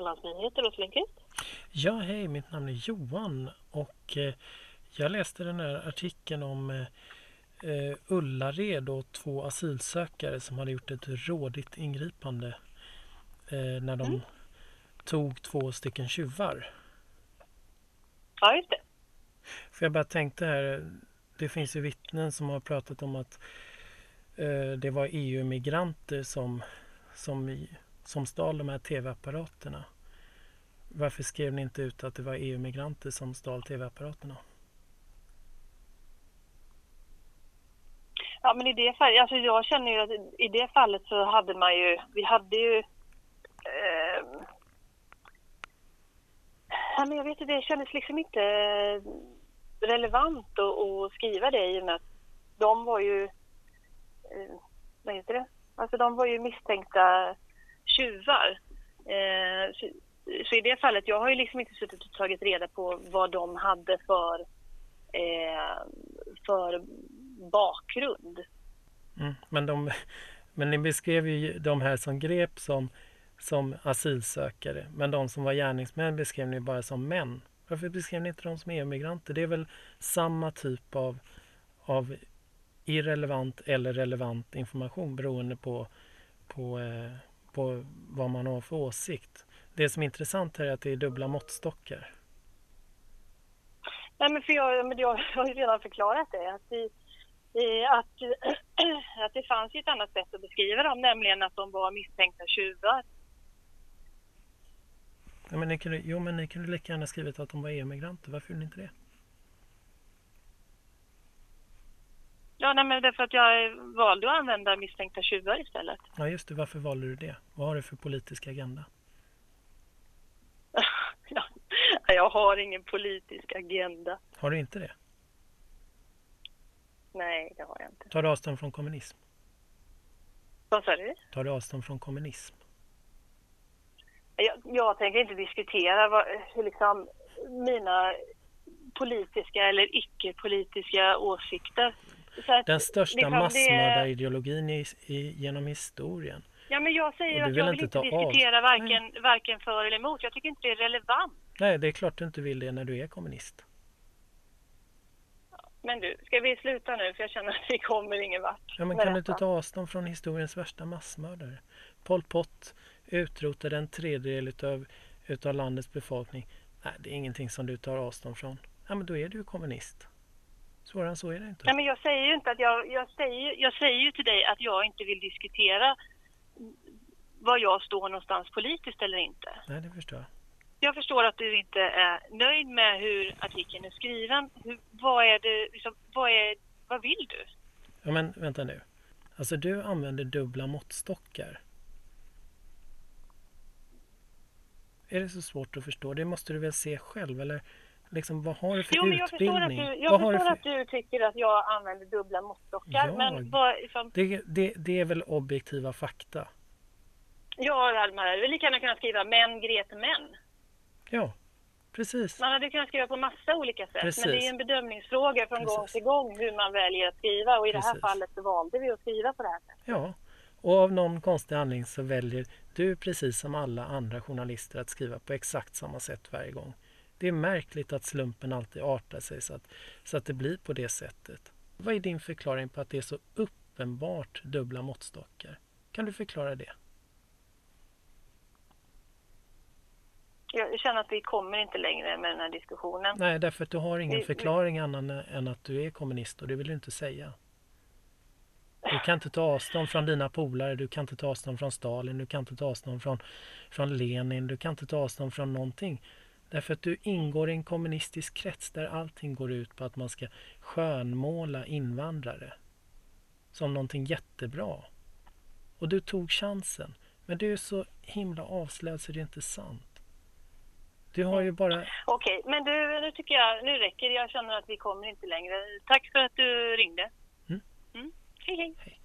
Hallandsnyheter, Åsa Lindqvist. Ja, hej, mitt namn är Johan och eh, jag läste den här artikeln om eh, Ullared och två asylsökare som hade gjort ett rådigt ingripande eh, när de mm. tog två stycken tjuvar. Ja, just det. För jag bara tänkte här, det finns ju vittnen som har pratat om att eh, det var EU-migranter som, som, som stal de här tv-apparaterna. Varför skrev ni inte ut att det var EU-migranter som stal tv-apparaterna? Ja, men i det fallet, alltså jag känner ju att i det fallet så hade man ju, vi hade ju eh, ja, men jag vet inte, det kändes liksom inte relevant att, att skriva det i och med att de var ju, eh, vad heter det, alltså de var ju misstänkta tjuvar. Eh, så, så, i det fallet, jag har ju liksom inte suttit och tagit reda på vad de hade för, eh, för bakgrund. Mm, men, de, men ni beskrev ju de här som grep som, som asylsökare. Men de som var gärningsmän beskrev ni bara som män. Varför beskrev ni inte dem som EU-migranter? Det är väl samma typ av, av irrelevant eller relevant information beroende på, på, eh, på vad man har för åsikt. Det som är intressant här är att det är dubbla måttstockar. Nej, men för jag, men jag har ju redan förklarat det. Att, vi, att, att det fanns ett annat sätt att beskriva dem, nämligen att de var misstänkta tjuvar. Ja, men ni kunde, jo, men ni kunde lika gärna skrivit att de var EU-migranter. Varför gjorde ni inte det? Ja, nej, men därför att jag valde att använda misstänkta tjuvar istället. Ja, just det. Varför valde du det? Vad har du för politisk agenda? ja, jag har ingen politisk agenda. Har du inte det? Nej, det har jag inte. Tar du avstånd från kommunism? Vad sa du? Tar du avstånd från kommunism? Jag, jag tänker inte diskutera vad, hur liksom mina politiska eller icke-politiska åsikter. Att, Den största liksom massmördarideologin i, i, genom historien. Ja, men jag säger att jag vill inte, inte diskutera varken, varken för eller emot. Jag tycker inte det är relevant. Nej, det är klart du inte vill det när du är kommunist. Men du, ska vi sluta nu? För jag känner att vi kommer ingen vart. Ja, men kan du inte ta avstånd från historiens värsta massmördare? Pol Pot utrotade en tredjedel utav, utav landets befolkning. Nej, det är ingenting som du tar avstånd från. Ja, men då är du kommunist. Svårare än så är det inte. Nej, men jag säger ju inte att jag, jag säger, jag säger ju till dig att jag inte vill diskutera var jag står någonstans politiskt eller inte. Nej, det förstår jag. Jag förstår att du inte är nöjd med hur artikeln är skriven. Hur, vad är det, liksom, vad, är, vad vill du? Ja, men vänta nu. Alltså du använder dubbla måttstockar. Är det så svårt att förstå? Det måste du väl se själv? Eller liksom, vad har du för jo, men jag utbildning? Förstår att du, jag förstår för... att du tycker att jag använder dubbla måttstockar. Ja, men vad, liksom... det, det, det är väl objektiva fakta? Ja, Almar, du vill lika gärna kunna skriva män grep män. Ja, precis. Man hade kunnat skriva på massa olika sätt. Precis. Men det är en bedömningsfråga från precis. gång till gång hur man väljer att skriva. Och i precis. det här fallet så valde vi att skriva på det här sättet. Ja, och av någon konstig anledning så väljer du precis som alla andra journalister att skriva på exakt samma sätt varje gång. Det är märkligt att slumpen alltid artar sig så att, så att det blir på det sättet. Vad är din förklaring på att det är så uppenbart dubbla måttstockar? Kan du förklara det? Jag känner att vi kommer inte längre med den här diskussionen. Nej, därför att du har ingen förklaring annan än att du är kommunist och det vill du inte säga. Du kan inte ta avstånd från dina polare, du kan inte ta avstånd från Stalin, du kan inte ta avstånd från, från Lenin, du kan inte ta avstånd från någonting. Därför att du ingår i en kommunistisk krets där allting går ut på att man ska skönmåla invandrare som någonting jättebra. Och du tog chansen. Men du är så himla avslöjad så det är inte sant. Du har ju bara... Okej, men du, nu tycker jag, nu räcker det. Jag känner att vi kommer inte längre. Tack för att du ringde. Mm. Mm. Hej, hej. hej.